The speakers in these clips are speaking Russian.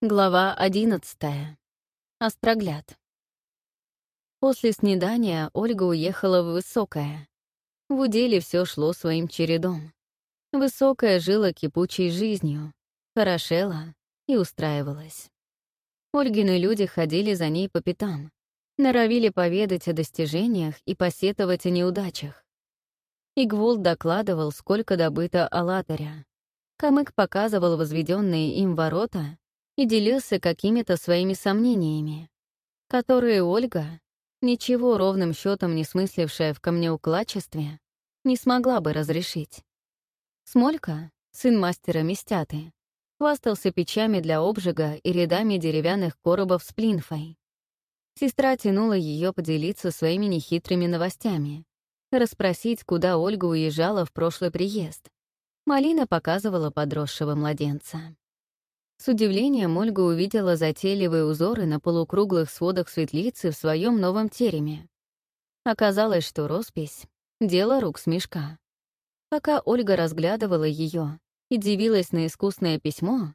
Глава одиннадцатая. Острогляд. После снедания Ольга уехала в Высокое. В уделе все шло своим чередом. Высокая жила кипучей жизнью, хорошела и устраивалась. Ольгины люди ходили за ней по пятам, норовили поведать о достижениях и посетовать о неудачах. Игвол докладывал, сколько добыто Алатаря. Камык показывал возведенные им ворота и делился какими-то своими сомнениями, которые Ольга, ничего ровным счетом не смыслившая в камнеукладчестве, не смогла бы разрешить. Смолька, сын мастера Местяты, хвастался печами для обжига и рядами деревянных коробов с плинфой. Сестра тянула ее поделиться своими нехитрыми новостями, расспросить, куда Ольга уезжала в прошлый приезд. Малина показывала подросшего младенца. С удивлением Ольга увидела затейливые узоры на полукруглых сводах светлицы в своем новом тереме. Оказалось, что роспись — дело рук смешка. Пока Ольга разглядывала ее и дивилась на искусное письмо,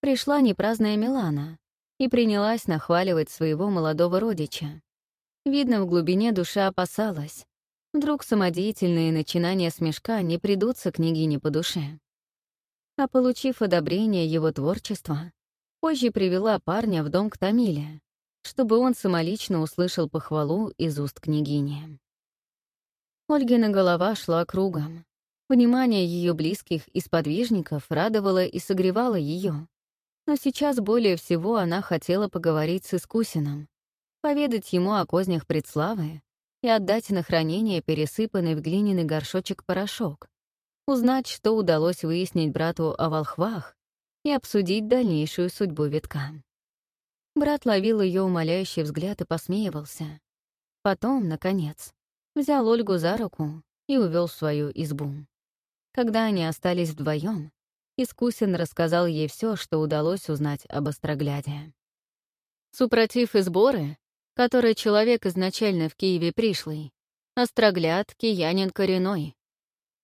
пришла непраздная Милана и принялась нахваливать своего молодого родича. Видно, в глубине душа опасалась. Вдруг самодеятельные начинания смешка не придутся княгине по душе а получив одобрение его творчества, позже привела парня в дом к Тамиле, чтобы он самолично услышал похвалу из уст княгини. Ольгина голова шла кругом. Внимание ее близких и сподвижников радовало и согревало ее. Но сейчас более всего она хотела поговорить с Искусиным, поведать ему о кознях предславы и отдать на хранение пересыпанный в глиняный горшочек порошок, узнать, что удалось выяснить брату о волхвах и обсудить дальнейшую судьбу витка. Брат ловил ее умоляющий взгляд и посмеивался. Потом, наконец, взял Ольгу за руку и увел в свою избу. Когда они остались вдвоем, Искусин рассказал ей все, что удалось узнать об Острогляде. Супротив и сборы, которые человек изначально в Киеве пришлый, Острогляд — киянин коренной,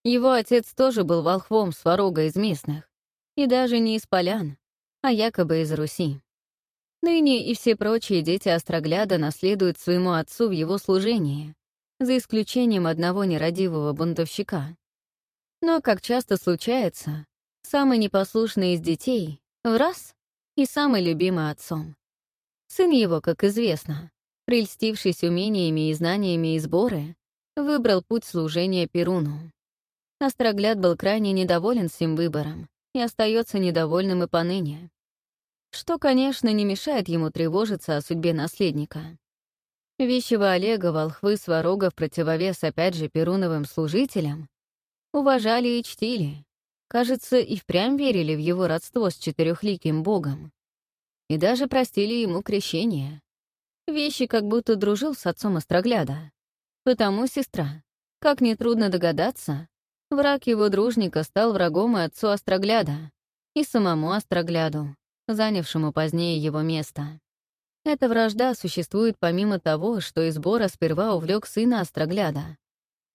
его отец тоже был волхвом сварога из местных, и даже не из полян, а якобы из Руси. Ныне и все прочие дети Острогляда наследуют своему отцу в его служении, за исключением одного нерадивого бунтовщика. Но, как часто случается, самый непослушный из детей — в раз и самый любимый отцом. Сын его, как известно, прельстившись умениями и знаниями и сборы, выбрал путь служения Перуну. Острогляд был крайне недоволен всем выбором и остается недовольным и поныне. Что, конечно, не мешает ему тревожиться о судьбе наследника. Вещего Олега волхвы Сварога в противовес опять же Перуновым служителям уважали и чтили. Кажется, и впрямь верили в его родство с четырехликим богом. И даже простили ему крещение. Вещи как будто дружил с отцом Острогляда. Потому, сестра, как нетрудно догадаться, Враг его дружника стал врагом и отцу Острогляда, и самому Острогляду, занявшему позднее его место. Эта вражда существует помимо того, что Избора сперва увлек сына Острогляда,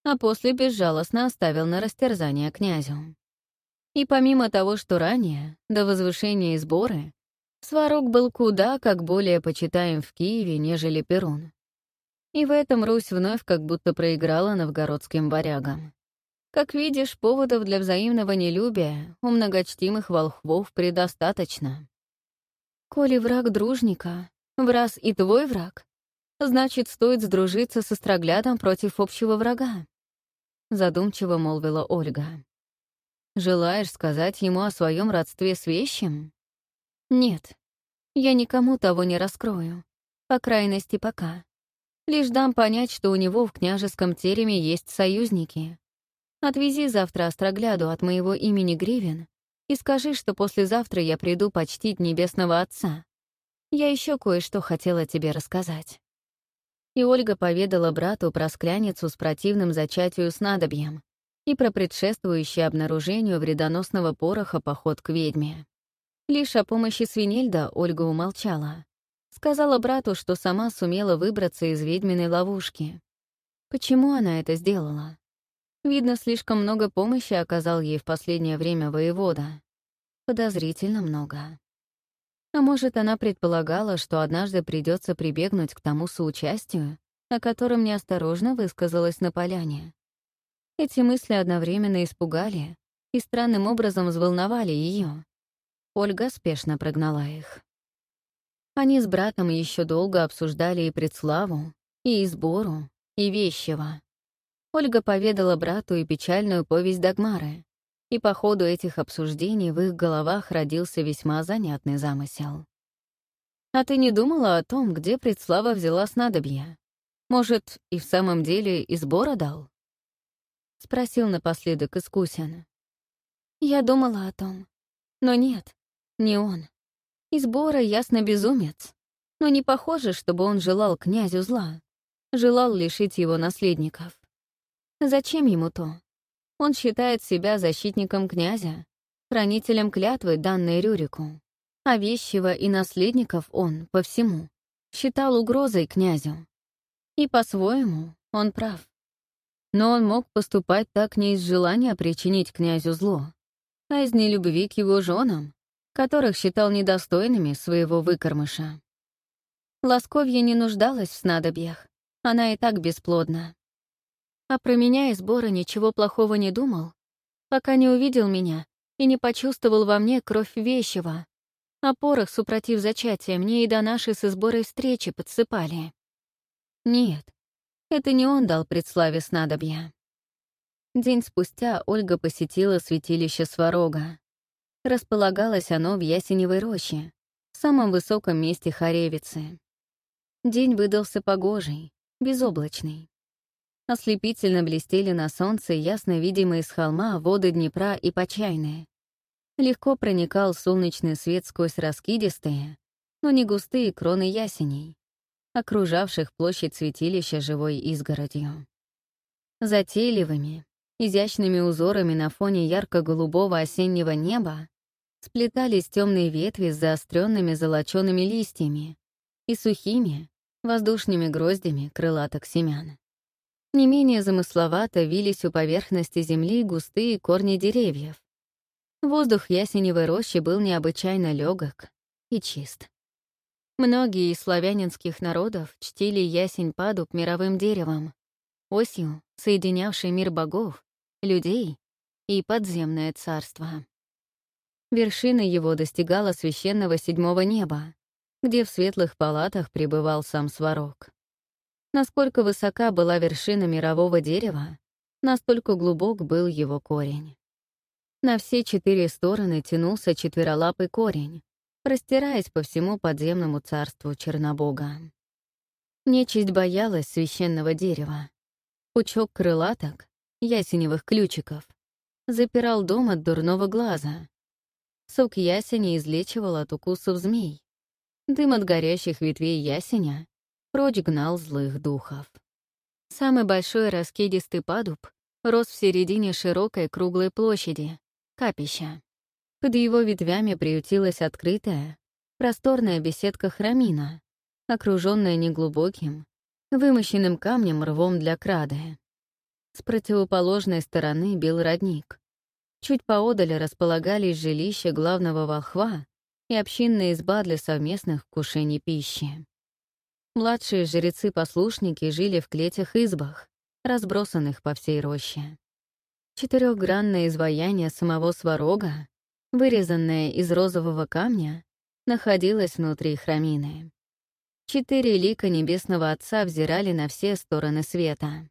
а после безжалостно оставил на растерзание князю. И помимо того, что ранее, до возвышения Изборы, Сварог был куда как более почитаем в Киеве, нежели Перун. И в этом Русь вновь как будто проиграла новгородским варягам. Как видишь, поводов для взаимного нелюбия у многочтимых волхвов предостаточно. Коли враг дружника, враз и твой враг, значит, стоит сдружиться со строглядом против общего врага. Задумчиво молвила Ольга. Желаешь сказать ему о своем родстве с вещим? Нет, я никому того не раскрою, по крайности пока. Лишь дам понять, что у него в княжеском тереме есть союзники, Отвези завтра Острогляду от моего имени Гривен и скажи, что послезавтра я приду почтить Небесного Отца. Я еще кое-что хотела тебе рассказать». И Ольга поведала брату про скляницу с противным зачатию снадобьем и про предшествующее обнаружению вредоносного пороха поход к ведьме. Лишь о помощи Свинельда Ольга умолчала. Сказала брату, что сама сумела выбраться из ведьминой ловушки. Почему она это сделала? Видно, слишком много помощи оказал ей в последнее время воевода. Подозрительно много. А может, она предполагала, что однажды придется прибегнуть к тому соучастию, о котором неосторожно высказалась на поляне. Эти мысли одновременно испугали и странным образом взволновали ее. Ольга спешно прогнала их. Они с братом еще долго обсуждали и предславу, и избору, и вещего. Ольга поведала брату и печальную повесть Дагмары, и по ходу этих обсуждений в их головах родился весьма занятный замысел. «А ты не думала о том, где предслава взяла снадобье? Может, и в самом деле из сбора дал?» — спросил напоследок Искусин. «Я думала о том. Но нет, не он. Из сбора ясно безумец. Но не похоже, чтобы он желал князю зла. Желал лишить его наследников. Зачем ему то? Он считает себя защитником князя, хранителем клятвы, данной Рюрику. А вещего и наследников он, по всему, считал угрозой князю. И по-своему он прав. Но он мог поступать так не из желания причинить князю зло, а из нелюбви к его женам, которых считал недостойными своего выкормыша. Ласковья не нуждалась в снадобьях, она и так бесплодна. А про меня и сбора ничего плохого не думал, пока не увидел меня и не почувствовал во мне кровь вещего. А порох, супротив зачатия, мне и до нашей с сборой встречи подсыпали. Нет, это не он дал предславе снадобья. День спустя Ольга посетила святилище Сварога. Располагалось оно в Ясеневой роще, в самом высоком месте Харевицы. День выдался погожий, безоблачный. Ослепительно блестели на солнце ясно видимые с холма воды Днепра и Почайные. Легко проникал солнечный свет сквозь раскидистые, но не густые кроны ясеней, окружавших площадь святилища живой изгородью. Затейливыми, изящными узорами на фоне ярко-голубого осеннего неба сплетались темные ветви с заостренными золочеными листьями и сухими, воздушными гроздями крылаток семян. Не менее замысловато вились у поверхности земли густые корни деревьев. Воздух ясеневой рощи был необычайно легок и чист. Многие из славянинских народов чтили ясень-падуб мировым деревом, осью, соединявшей мир богов, людей и подземное царство. Вершина его достигала священного седьмого неба, где в светлых палатах пребывал сам Сварог. Насколько высока была вершина мирового дерева, настолько глубок был его корень. На все четыре стороны тянулся четверолапый корень, простираясь по всему подземному царству Чернобога. Нечисть боялась священного дерева. Пучок крылаток, ясеневых ключиков, запирал дом от дурного глаза. Сок ясеня излечивал от укусов змей. Дым от горящих ветвей ясеня прочь гнал злых духов. Самый большой раскидистый падуб рос в середине широкой круглой площади, капища. Под его ветвями приютилась открытая, просторная беседка храмина, окруженная неглубоким, вымощенным камнем рвом для крады. С противоположной стороны бил родник. Чуть поодаль располагались жилища главного волхва и общинная изба для совместных кушений пищи. Младшие жрецы-послушники жили в клетях-избах, разбросанных по всей роще. Четырехгранное изваяние самого сварога, вырезанное из розового камня, находилось внутри храмины. Четыре лика Небесного Отца взирали на все стороны света.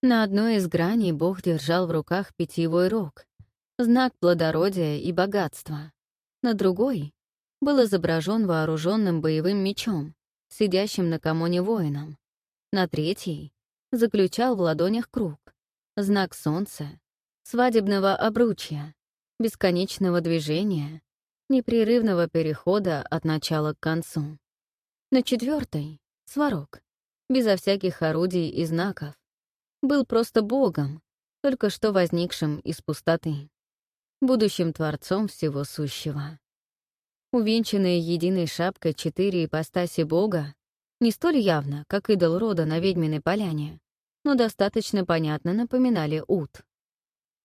На одной из граней Бог держал в руках питьевой рог, знак плодородия и богатства. На другой был изображен вооруженным боевым мечом, сидящим на комоне воином. На третьей заключал в ладонях круг, знак солнца, свадебного обручья, бесконечного движения, непрерывного перехода от начала к концу. На четвертой — сварог, безо всяких орудий и знаков. Был просто богом, только что возникшим из пустоты, будущим творцом всего сущего. Увенчанные единой шапкой четыре ипостаси Бога, не столь явно, как идол рода на ведьминой поляне, но достаточно понятно напоминали Ут.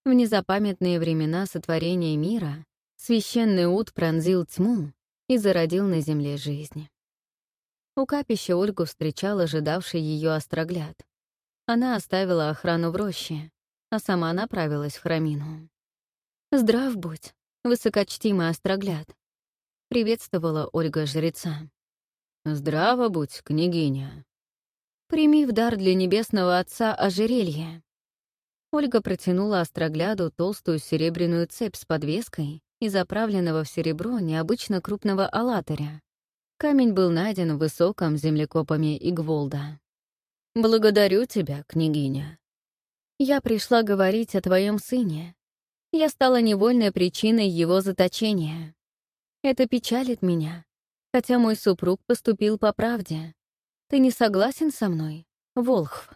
В незапамятные времена сотворения мира священный Ут пронзил тьму и зародил на земле жизнь. У капища Ольгу встречал ожидавший ее острогляд. Она оставила охрану в роще, а сама направилась в храмину. «Здрав будь, высокочтимый острогляд», — приветствовала Ольга жреца. «Здраво будь, княгиня». «Прими в дар для небесного отца ожерелье». Ольга протянула острогляду толстую серебряную цепь с подвеской и заправленного в серебро необычно крупного алатаря. Камень был найден в высоком землекопами Игволда. «Благодарю тебя, княгиня». «Я пришла говорить о твоем сыне. Я стала невольной причиной его заточения. Это печалит меня, хотя мой супруг поступил по правде. Ты не согласен со мной, Волхв?»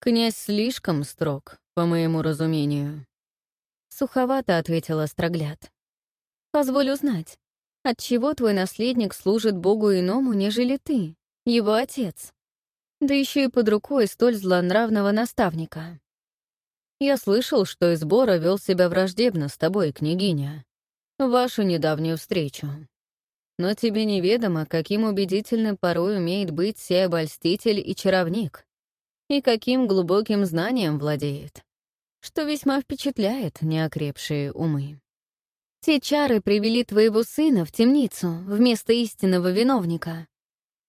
«Князь слишком строг, по моему разумению». Суховато ответила Строгляд. «Позволь узнать, отчего твой наследник служит Богу иному, нежели ты, его отец? Да еще и под рукой столь злонравного наставника». «Я слышал, что Избора вел себя враждебно с тобой, княгиня, вашу недавнюю встречу. Но тебе неведомо, каким убедительным порой умеет быть сей обольститель и чаровник, и каким глубоким знанием владеет, что весьма впечатляет неокрепшие умы. Те чары привели твоего сына в темницу вместо истинного виновника.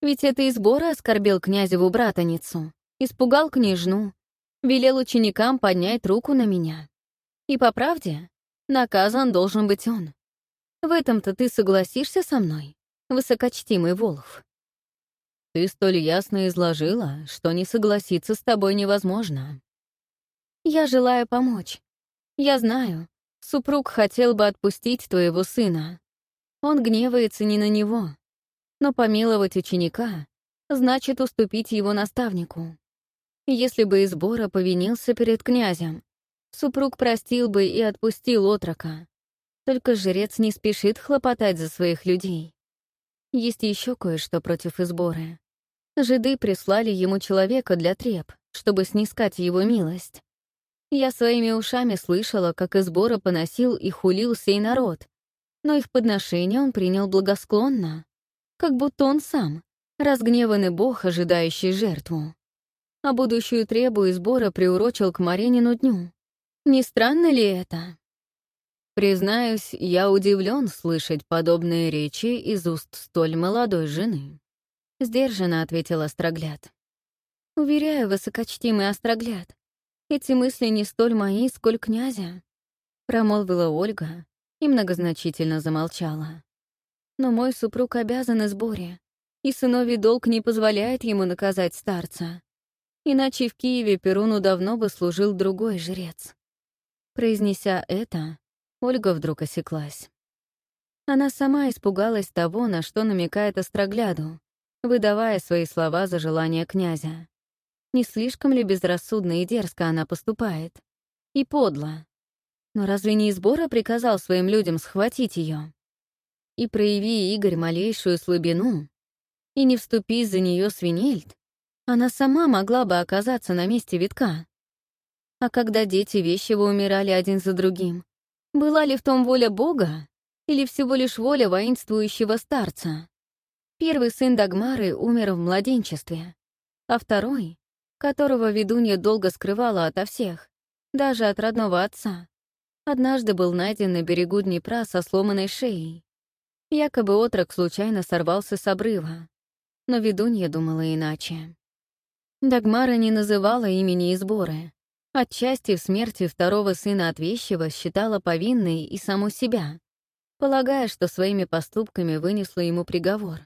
Ведь это избора оскорбил князеву братаницу, испугал княжну, велел ученикам поднять руку на меня. И по правде, наказан должен быть он. В этом-то ты согласишься со мной, высокочтимый Волхв? Ты столь ясно изложила, что не согласиться с тобой невозможно. Я желаю помочь. Я знаю, супруг хотел бы отпустить твоего сына. Он гневается не на него. Но помиловать ученика значит уступить его наставнику. Если бы Избора повинился перед князем, супруг простил бы и отпустил отрока. Только жрец не спешит хлопотать за своих людей. Есть еще кое-что против изборы. Жиды прислали ему человека для треп, чтобы снискать его милость. Я своими ушами слышала, как избора поносил и хулил сей народ, но их подношение он принял благосклонно, как будто он сам, разгневанный бог, ожидающий жертву. А будущую требу избора приурочил к Маринину дню. Не странно ли это? Признаюсь, я удивлен слышать подобные речи из уст столь молодой жены. Сдержанно ответил Острогляд. Уверяю, высокочтимый Острогляд, эти мысли не столь мои, сколь князя. Промолвила Ольга и многозначительно замолчала. Но мой супруг обязан изборе, и сыновий долг не позволяет ему наказать старца. Иначе в Киеве Перуну давно бы служил другой жрец. Произнеся это, Ольга вдруг осеклась. Она сама испугалась того, на что намекает Острогляду, выдавая свои слова за желание князя. Не слишком ли безрассудно и дерзко она поступает? И подло. Но разве не Избора приказал своим людям схватить ее? И прояви Игорь малейшую слабину, и не вступи за нее свинельд, она сама могла бы оказаться на месте витка. А когда дети вещево умирали один за другим, была ли в том воля Бога или всего лишь воля воинствующего старца? Первый сын Дагмары умер в младенчестве, а второй, которого ведунья долго скрывала ото всех, даже от родного отца, однажды был найден на берегу Днепра со сломанной шеей. Якобы отрок случайно сорвался с обрыва, но ведунья думала иначе. Дагмара не называла имени Изборы, Отчасти в смерти второго сына от Вещева считала повинной и саму себя, полагая, что своими поступками вынесла ему приговор.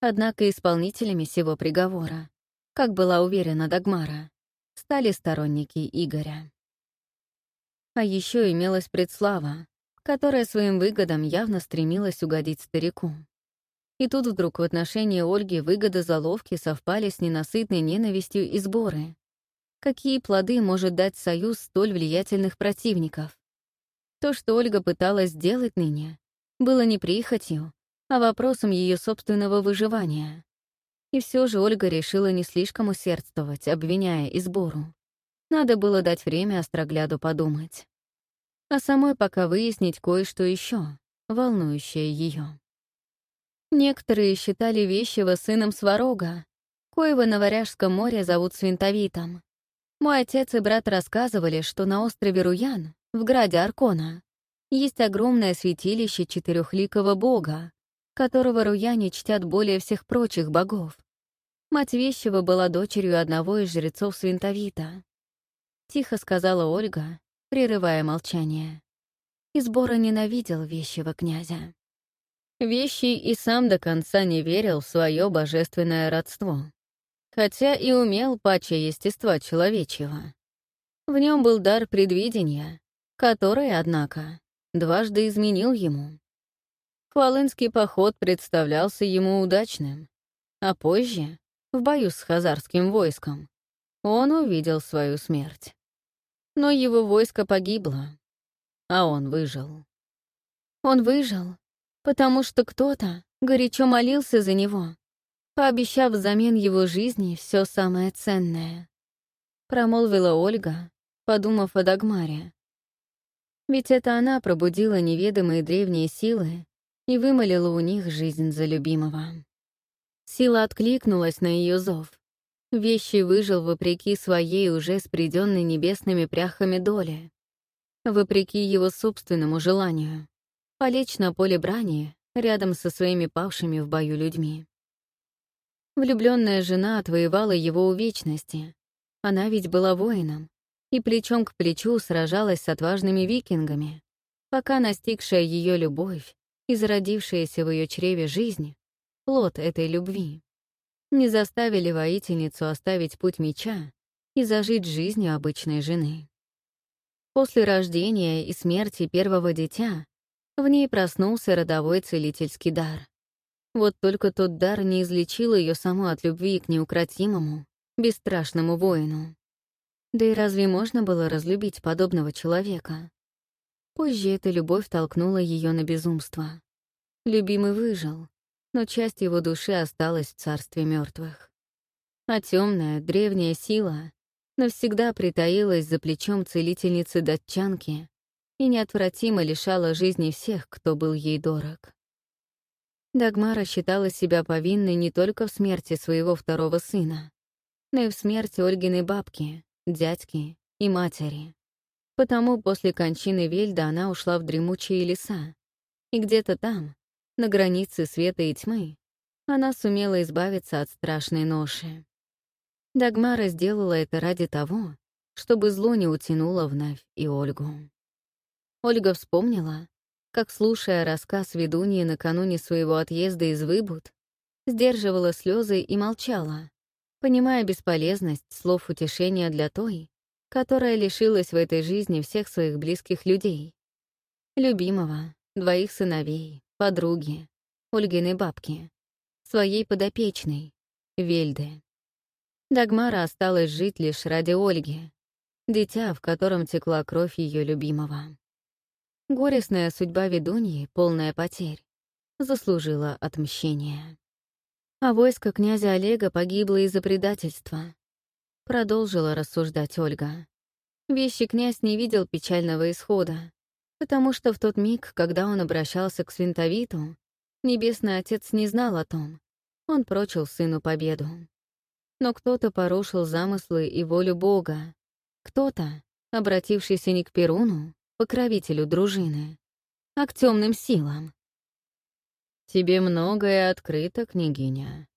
Однако исполнителями сего приговора, как была уверена Дагмара, стали сторонники Игоря. А еще имелась предслава, которая своим выгодам явно стремилась угодить старику. И тут вдруг в отношении Ольги выгоды заловки совпали с ненасытной ненавистью и сборы, какие плоды может дать союз столь влиятельных противников. То, что Ольга пыталась сделать ныне, было не прихотью, а вопросом ее собственного выживания. И все же Ольга решила не слишком усердствовать, обвиняя и сбору. Надо было дать время Острогляду подумать. А самой пока выяснить кое-что еще, волнующее ее. Некоторые считали Вещего сыном Сварога, коего на Варяжском море зовут Свинтовитом. Мой отец и брат рассказывали, что на острове Руян, в граде Аркона, есть огромное святилище четырехликого бога, которого руяне чтят более всех прочих богов. Мать Вещева была дочерью одного из жрецов Свинтовита. Тихо сказала Ольга, прерывая молчание. И сбора ненавидел Вещего князя. Вещий и сам до конца не верил в свое божественное родство, хотя и умел паче естества человечьего. В нем был дар предвидения, который, однако, дважды изменил ему. Хвалынский поход представлялся ему удачным, а позже, в бою с хазарским войском, он увидел свою смерть. Но его войско погибло, а он выжил. Он выжил, потому что кто-то горячо молился за него, пообещав взамен его жизни все самое ценное. Промолвила Ольга, подумав о Дагмаре, ведь это она пробудила неведомые древние силы и вымолила у них жизнь за любимого. Сила откликнулась на ее зов. Вещи выжил вопреки своей уже спреденной небесными пряхами доли, вопреки его собственному желанию, полечь на поле брани рядом со своими павшими в бою людьми. Влюбленная жена отвоевала его у вечности. Она ведь была воином, и плечом к плечу сражалась с отважными викингами, пока настигшая ее любовь и зародившаяся в ее чреве жизнь, плод этой любви, не заставили воительницу оставить путь меча и зажить жизнью обычной жены. После рождения и смерти первого дитя в ней проснулся родовой целительский дар. Вот только тот дар не излечил ее саму от любви к неукротимому, бесстрашному воину. Да и разве можно было разлюбить подобного человека? Позже эта любовь толкнула ее на безумство. Любимый выжил, но часть его души осталась в царстве мертвых. А темная, древняя сила навсегда притаилась за плечом целительницы датчанки и неотвратимо лишала жизни всех, кто был ей дорог. Дагмара считала себя повинной не только в смерти своего второго сына, но и в смерти Ольгиной бабки, дядьки и матери. Потому после кончины Вельда она ушла в дремучие леса. И где-то там, на границе света и тьмы, она сумела избавиться от страшной ноши. Дагмара сделала это ради того, чтобы зло не утянуло вновь и Ольгу. Ольга вспомнила, как, слушая рассказ ведуньи накануне своего отъезда из Выбуд, сдерживала слезы и молчала, понимая бесполезность слов утешения для той, которая лишилась в этой жизни всех своих близких людей. Любимого, двоих сыновей, подруги, Ольгиной бабки, своей подопечной, Вельды. Дагмара осталась жить лишь ради Ольги, дитя, в котором текла кровь ее любимого. Горестная судьба ведуньи, полная потерь, заслужила отмщение. А войско князя Олега погибло из-за предательства. Продолжила рассуждать Ольга. Вещи князь не видел печального исхода, потому что в тот миг, когда он обращался к Свинтовиту, Небесный Отец не знал о том. Он прочил сыну победу. Но кто-то порушил замыслы и волю Бога. Кто-то, обратившийся не к Перуну, покровителю дружины, а к темным силам. «Тебе многое открыто, княгиня.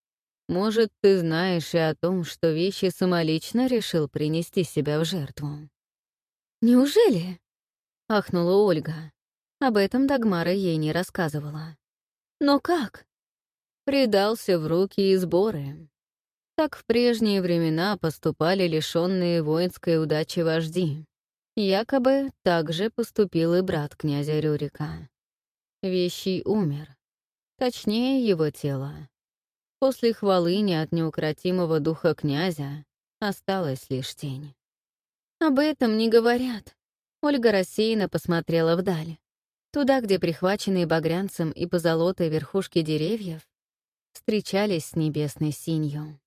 Может, ты знаешь и о том, что вещи самолично решил принести себя в жертву». «Неужели?» — ахнула Ольга. Об этом Дагмара ей не рассказывала. «Но как?» Предался в руки и сборы. Так в прежние времена поступали лишенные воинской удачи вожди. Якобы так же поступил и брат князя Рюрика. Вещий умер. Точнее, его тело. После хвалыни от неукротимого духа князя осталась лишь тень. Об этом не говорят. Ольга рассеянно посмотрела вдаль. Туда, где прихваченные багрянцем и позолотой верхушки деревьев встречались с небесной синью.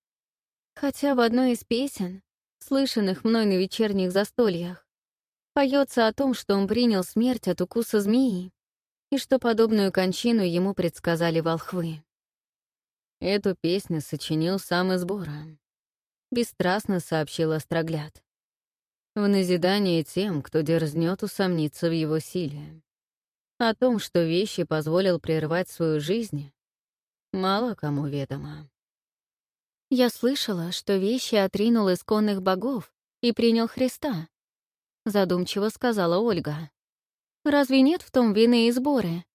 Хотя в одной из песен, слышанных мной на вечерних застольях, поется о том, что он принял смерть от укуса змеи и что подобную кончину ему предсказали волхвы. Эту песню сочинил сам Избора. Бесстрастно сообщил Острогляд. В назидание тем, кто дерзнет усомниться в его силе. О том, что вещи позволил прервать свою жизнь, мало кому ведомо. Я слышала, что вещи отринул исконных богов и принял Христа, задумчиво сказала Ольга. Разве нет в том вины и сборы?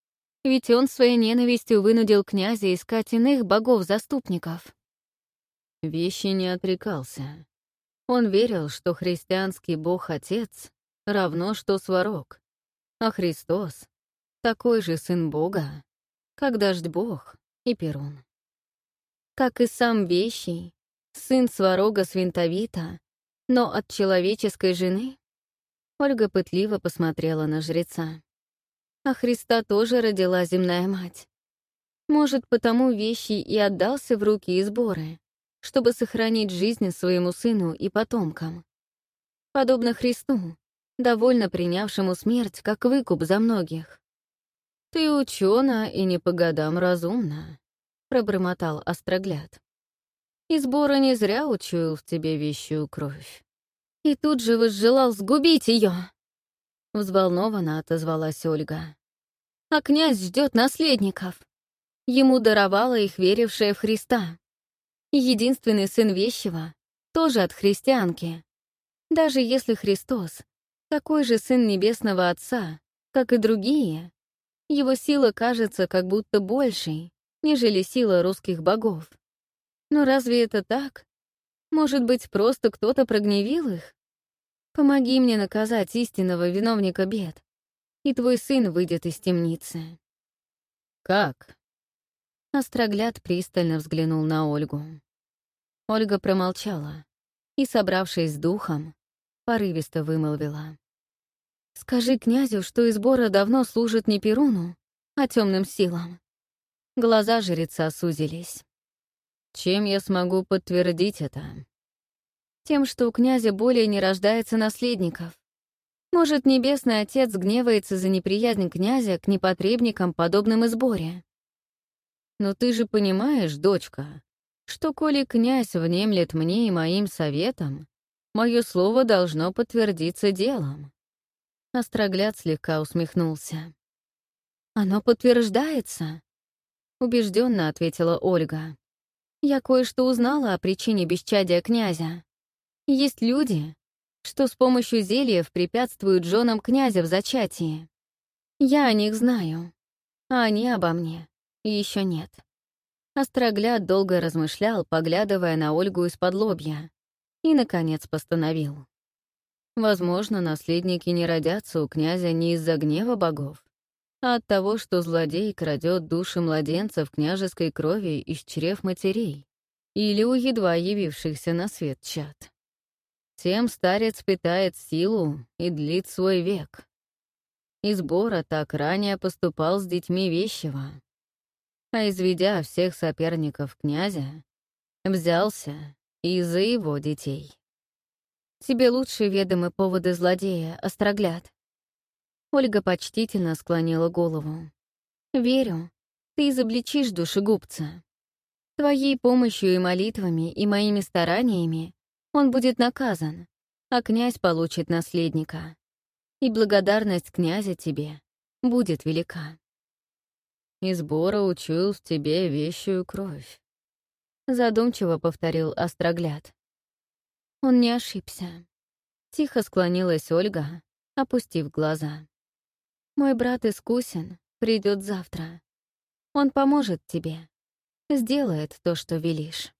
Ведь он своей ненавистью вынудил князя искать иных богов-заступников. Вещи не отрекался. Он верил, что христианский бог-отец равно что сварог, а Христос — такой же сын Бога, как дождь Бог и Перун. Как и сам Вещий, сын сварога Свинтовита, но от человеческой жены Ольга пытливо посмотрела на жреца. А Христа тоже родила земная мать. Может, потому вещи и отдался в руки и сборы, чтобы сохранить жизнь своему сыну и потомкам. Подобно Христу, довольно принявшему смерть как выкуп за многих. «Ты учена и не по годам разумна», — пробормотал Острогляд. «И сбора не зря учуял в тебе вещую кровь и тут же возжелал сгубить ее. Взволнованно отозвалась Ольга. А князь ждет наследников. Ему даровала их верившая в Христа. Единственный сын Вещего тоже от христианки. Даже если Христос — такой же сын Небесного Отца, как и другие, его сила кажется как будто большей, нежели сила русских богов. Но разве это так? Может быть, просто кто-то прогневил их? Помоги мне наказать истинного виновника бед, и твой сын выйдет из темницы». «Как?» Острогляд пристально взглянул на Ольгу. Ольга промолчала и, собравшись с духом, порывисто вымолвила. «Скажи князю, что из Бора давно служит не Перуну, а темным силам». Глаза жреца сузились. Чем я смогу подтвердить это? Тем, что у князя более не рождается наследников. Может, Небесный Отец гневается за неприязнь князя к непотребникам, подобным изборе. Но ты же понимаешь, дочка, что коли князь внемлет мне и моим советам, мое слово должно подтвердиться делом. Острогляд слегка усмехнулся. «Оно подтверждается», — убежденно ответила Ольга. Я кое-что узнала о причине бесчадия князя. Есть люди, что с помощью зельев препятствуют женам князя в зачатии. Я о них знаю, а они обо мне еще нет. Острогляд долго размышлял, поглядывая на Ольгу из-под лобья, и, наконец, постановил. Возможно, наследники не родятся у князя не из-за гнева богов, а от того, что злодей крадет души младенцев княжеской крови из чрев матерей или у едва явившихся на свет чад. Тем старец питает силу и длит свой век. Избора так ранее поступал с детьми Вещего, а изведя всех соперников князя, взялся и за его детей. Тебе лучше ведомы поводы злодея, Острогляд. Ольга почтительно склонила голову. «Верю, ты изобличишь душегубца. Твоей помощью и молитвами, и моими стараниями он будет наказан, а князь получит наследника. И благодарность князя тебе будет велика». «И сбора учуял в тебе вещую кровь», — задумчиво повторил Острогляд. Он не ошибся. Тихо склонилась Ольга, опустив глаза. Мой брат искусен, придет завтра. Он поможет тебе, сделает то, что велишь.